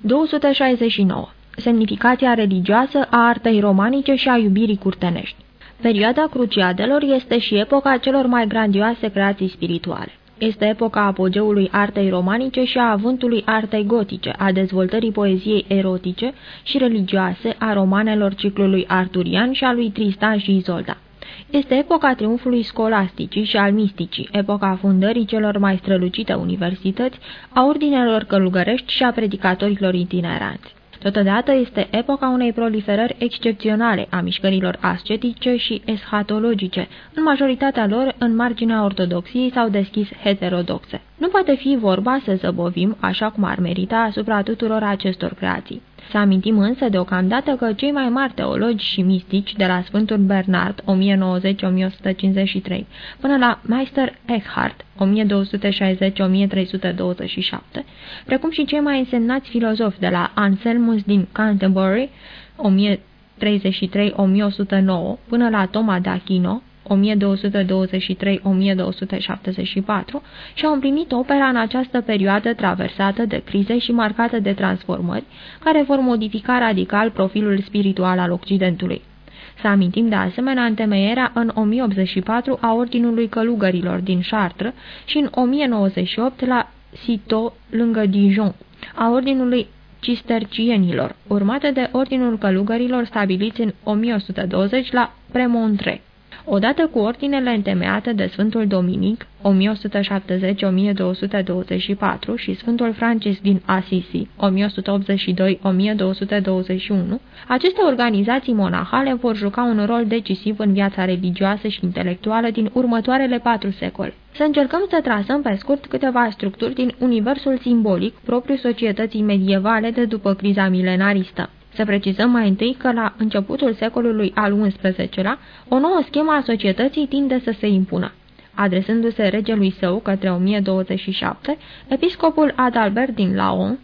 269. Semnificația religioasă a artei romanice și a iubirii curtenești Perioada Cruciadelor este și epoca celor mai grandioase creații spirituale. Este epoca apogeului artei romanice și a avântului artei gotice, a dezvoltării poeziei erotice și religioase a romanelor ciclului arturian și a lui Tristan și Izolda. Este epoca triumfului scolasticii și al misticii, epoca fundării celor mai strălucite universități, a ordinelor călugărești și a predicatorilor itineranți. Totodată este epoca unei proliferări excepționale a mișcărilor ascetice și eschatologice, în majoritatea lor în marginea ortodoxiei sau deschis heterodoxe. Nu poate fi vorba să zăbovim, așa cum ar merita, asupra tuturor acestor creații. Să amintim însă deocamdată că cei mai mari teologi și mistici de la Sfântul Bernard 1090-1153 până la Meister Eckhart 1260-1327, precum și cei mai însemnați filozofi de la Anselmus din Canterbury 1033-1109 până la Toma d'Aquino 1223-1274 și au împlinit opera în această perioadă traversată de crize și marcată de transformări, care vor modifica radical profilul spiritual al Occidentului. Să amintim de asemenea întemeierea în 1084 a Ordinului Călugărilor din Chartres și în 1098 la Citeaux, lângă Dijon, a Ordinului cistercienilor, urmate de Ordinul Călugărilor stabiliți în 1120 la Premontre. Odată cu ordinele întemeiate de Sfântul Dominic, 1170-1224 și Sfântul Francis din Assisi, 1182-1221, aceste organizații monahale vor juca un rol decisiv în viața religioasă și intelectuală din următoarele patru secole. Să încercăm să trasăm pe scurt câteva structuri din universul simbolic propriu societății medievale de după criza milenaristă. Să precizăm mai întâi că la începutul secolului al XI-lea, o nouă schemă a societății tinde să se impună. Adresându-se regelui său către 1027, episcopul Adalbert din Laon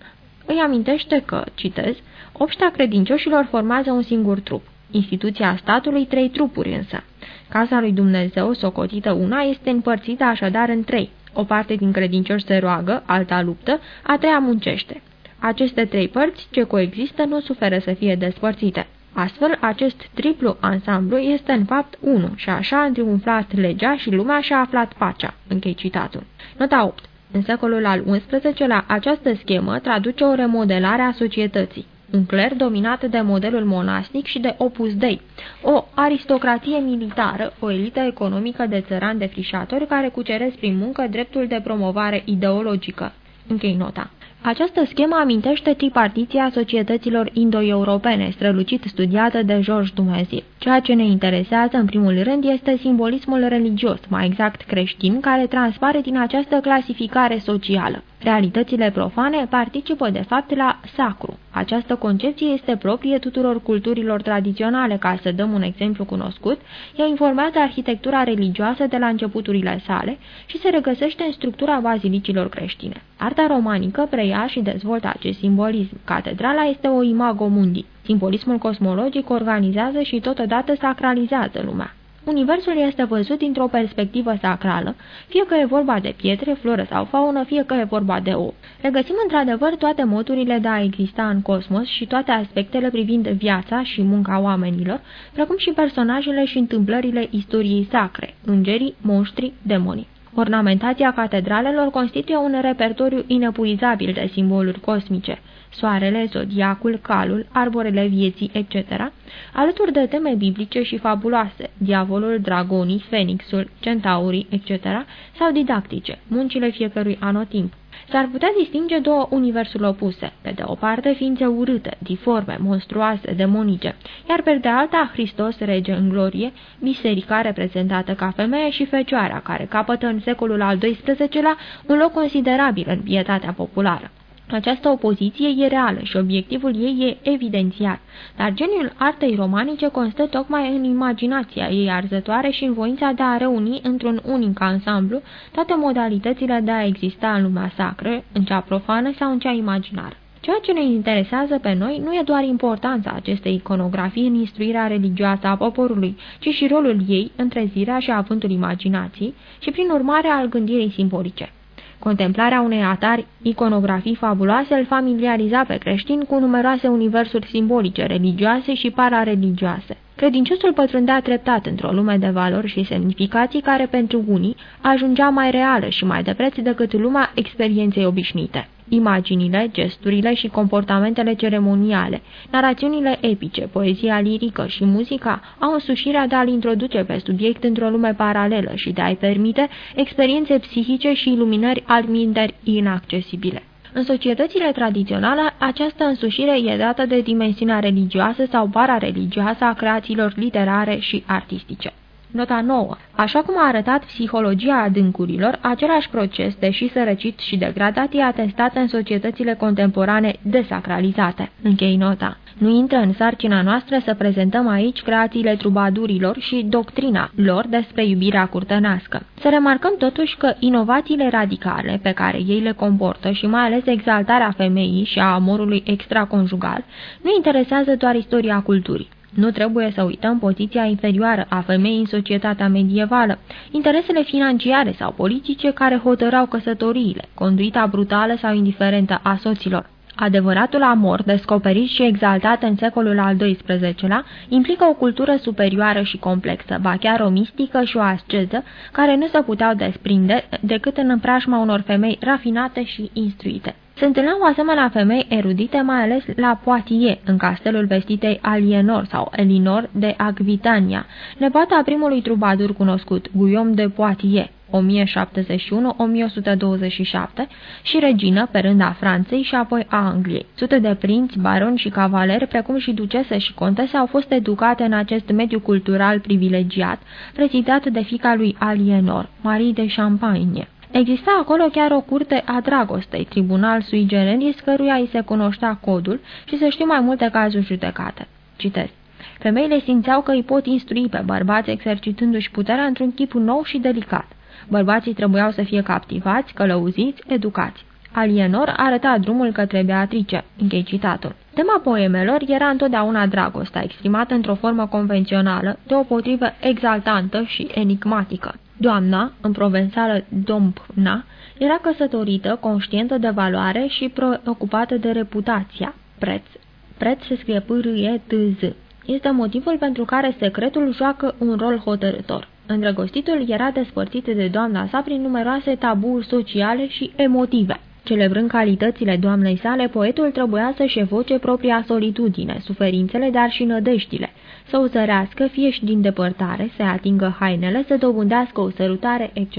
îi amintește că, citez, obștea credincioșilor formează un singur trup, instituția statului trei trupuri însă. Casa lui Dumnezeu, socotită una, este împărțită așadar în trei. O parte din credincioși se roagă, alta luptă, a treia muncește. Aceste trei părți ce coexistă nu suferă să fie despărțite. Astfel, acest triplu ansamblu este în fapt unu și așa a triumfat legea și lumea și-a aflat pacea. Închei citatul. Nota 8. În secolul al XI-lea, această schemă traduce o remodelare a societății. Un cler dominat de modelul monastic și de opus dei, o aristocratie militară, o elită economică de țărani defrișatori care cuceresc prin muncă dreptul de promovare ideologică. Închei nota. Această schemă amintește tripartiția societăților indo-europene, strălucit studiată de Georges Dumézil. Ceea ce ne interesează în primul rând este simbolismul religios, mai exact creștin, care transpare din această clasificare socială. Realitățile profane participă de fapt la sacru. Această concepție este proprie tuturor culturilor tradiționale, ca să dăm un exemplu cunoscut, ea informează arhitectura religioasă de la începuturile sale și se regăsește în structura bazilicilor creștine. Arta romanică preia și dezvoltă acest simbolism. Catedrala este o imago mundi. Simbolismul cosmologic organizează și totodată sacralizează lumea. Universul este văzut dintr-o perspectivă sacrală, fie că e vorba de pietre, floră sau faună, fie că e vorba de ou. Regăsim într-adevăr toate modurile de a exista în cosmos și toate aspectele privind viața și munca oamenilor, precum și personajele și întâmplările istoriei sacre, îngerii, monștri, demonii. Ornamentația catedralelor constituie un repertoriu inepuizabil de simboluri cosmice soarele, zodiacul, calul, arborele vieții, etc., alături de teme biblice și fabuloase, diavolul, dragonii, fenixul, centaurii, etc., sau didactice, muncile fiecărui anotimp. S-ar putea distinge două universuri opuse, pe de o parte ființe urâte, diforme, monstruoase, demonice, iar pe de alta Hristos rege în glorie, biserica reprezentată ca femeie și fecioara, care capătă în secolul al XII-lea un loc considerabil în pietatea populară. Această opoziție e reală și obiectivul ei e evidențiat, dar geniul artei romanice constă tocmai în imaginația ei arzătoare și în voința de a reuni într-un unic ansamblu toate modalitățile de a exista în lumea sacră, în cea profană sau în cea imaginară. Ceea ce ne interesează pe noi nu e doar importanța acestei iconografii în instruirea religioasă a poporului, ci și rolul ei, întrezirea și avântul imaginației și, prin urmare, al gândirii simbolice. Contemplarea unei atari iconografii fabuloase îl familiariza pe creștin cu numeroase universuri simbolice, religioase și parareligioase. Credinciosul pătrundea treptat într-o lume de valori și semnificații care pentru unii ajungea mai reală și mai de preț decât lumea experienței obișnuite. Imaginile, gesturile și comportamentele ceremoniale, narațiunile epice, poezia lirică și muzica au însușirea de a-l introduce pe subiect într-o lume paralelă și de a-i permite experiențe psihice și iluminări alminteri inaccesibile. În societățile tradiționale, această însușire e dată de dimensiunea religioasă sau parareligioasă a creațiilor literare și artistice. Nota 9. Așa cum a arătat psihologia adâncurilor, același proces, deși sărăcit și degradat, e atestat în societățile contemporane desacralizate. Închei nota. Nu intră în sarcina noastră să prezentăm aici creațiile trubadurilor și doctrina lor despre iubirea curtănească. Să remarcăm totuși că inovațiile radicale pe care ei le comportă și mai ales exaltarea femeii și a amorului extraconjugal nu interesează doar istoria culturii. Nu trebuie să uităm poziția inferioară a femeii în societatea medievală, interesele financiare sau politice care hotărau căsătoriile, conduita brutală sau indiferentă a soților. Adevăratul amor, descoperit și exaltat în secolul al XII-lea, implică o cultură superioară și complexă, ba chiar o mistică și o asceză, care nu se puteau desprinde decât în împrașma unor femei rafinate și instruite. Se întâlneau asemenea femei erudite, mai ales la Poitiers, în castelul vestitei Alienor sau Elinor de Agvitania, nepoata primului trubadur cunoscut, Guillaume de Poitiers. 1071-1127 și regină pe rânda Franței și apoi a Angliei. Sute de prinți, baroni și cavaleri, precum și ducese și contese, au fost educate în acest mediu cultural privilegiat, prezidat de fica lui Alienor, Marie de Champagne. Exista acolo chiar o curte a dragostei, tribunal sui generis, căruia îi se cunoștea codul și să știu mai multe cazuri judecate. Citesc. Femeile simțeau că îi pot instrui pe bărbați exercitându-și puterea într-un chip nou și delicat. Bărbații trebuiau să fie captivați, călăuziți, educați. Alienor arăta drumul către Beatrice. Închei citatul. Tema poemelor era întotdeauna dragostea, exprimată într-o formă convențională, deopotrivă exaltantă și enigmatică. Doamna, în provențală Dompna, era căsătorită, conștientă de valoare și preocupată de reputația. Preț. Preț se scrie p r e t z Este motivul pentru care secretul joacă un rol hotărător. Îndrăgostitul era despărțit de doamna sa prin numeroase taburi sociale și emotive. Celebrând calitățile doamnei sale, poetul trebuia să-și evoce propria solitudine, suferințele, dar și nădejdile, să o zărească fie și din depărtare, să atingă hainele, să dobândească o sărutare, etc.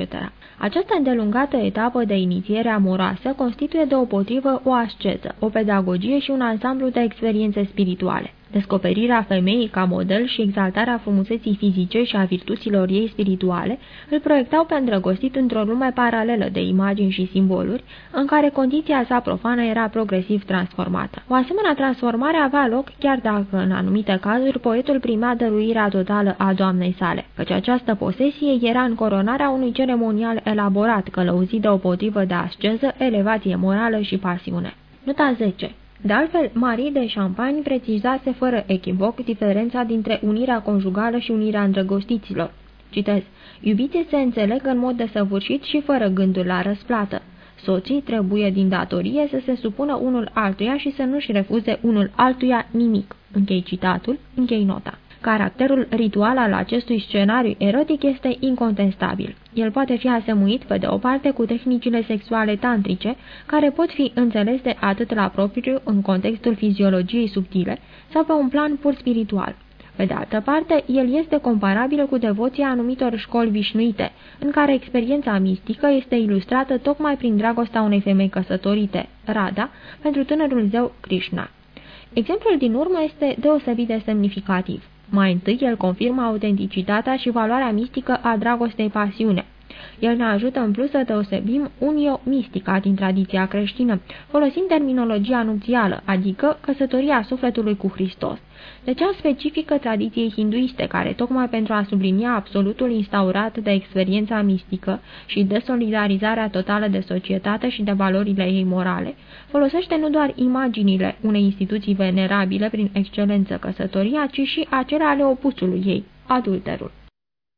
Această îndelungată etapă de inițiere amoroasă constituie deopotrivă o asceză, o pedagogie și un ansamblu de experiențe spirituale. Descoperirea femeii ca model și exaltarea frumuseții fizice și a virtuților ei spirituale îl proiectau pe îndrăgostit într-o lume paralelă de imagini și simboluri, în care condiția sa profană era progresiv transformată. O asemenea transformare avea loc chiar dacă, în anumite cazuri, poetul primea dăruirea totală a doamnei sale, căci această posesie era în coronarea unui ceremonial elaborat, călăuzit de o potrivă de asceză, elevație morală și pasiune. Nota 10 de altfel, Marie de Champagne precizase fără echivoc diferența dintre unirea conjugală și unirea îndrăgostiților. Citez, iubiții se înțeleg în mod desăvârșit și fără gândul la răsplată. Soții trebuie din datorie să se supună unul altuia și să nu-și refuze unul altuia nimic. Închei citatul, închei nota. Caracterul ritual al acestui scenariu erotic este incontestabil. El poate fi asemuit, pe de o parte, cu tehnicile sexuale tantrice, care pot fi înțelese atât la propriu în contextul fiziologiei subtile, sau pe un plan pur spiritual. Pe de altă parte, el este comparabil cu devoția anumitor școli vișnuite, în care experiența mistică este ilustrată tocmai prin dragostea unei femei căsătorite, Rada, pentru tânărul zeu Krishna. Exemplul din urmă este deosebit de semnificativ. Mai întâi, el confirmă autenticitatea și valoarea mistică a dragostei pasiune. El ne ajută în plus să deosebim unio mistica din tradiția creștină, folosind terminologia nupțială, adică căsătoria sufletului cu Hristos de cea specifică tradiției hinduiste, care, tocmai pentru a sublinia absolutul instaurat de experiența mistică și de solidarizarea totală de societate și de valorile ei morale, folosește nu doar imaginile unei instituții venerabile prin excelență căsătoria, ci și acele ale opusului ei, adulterul.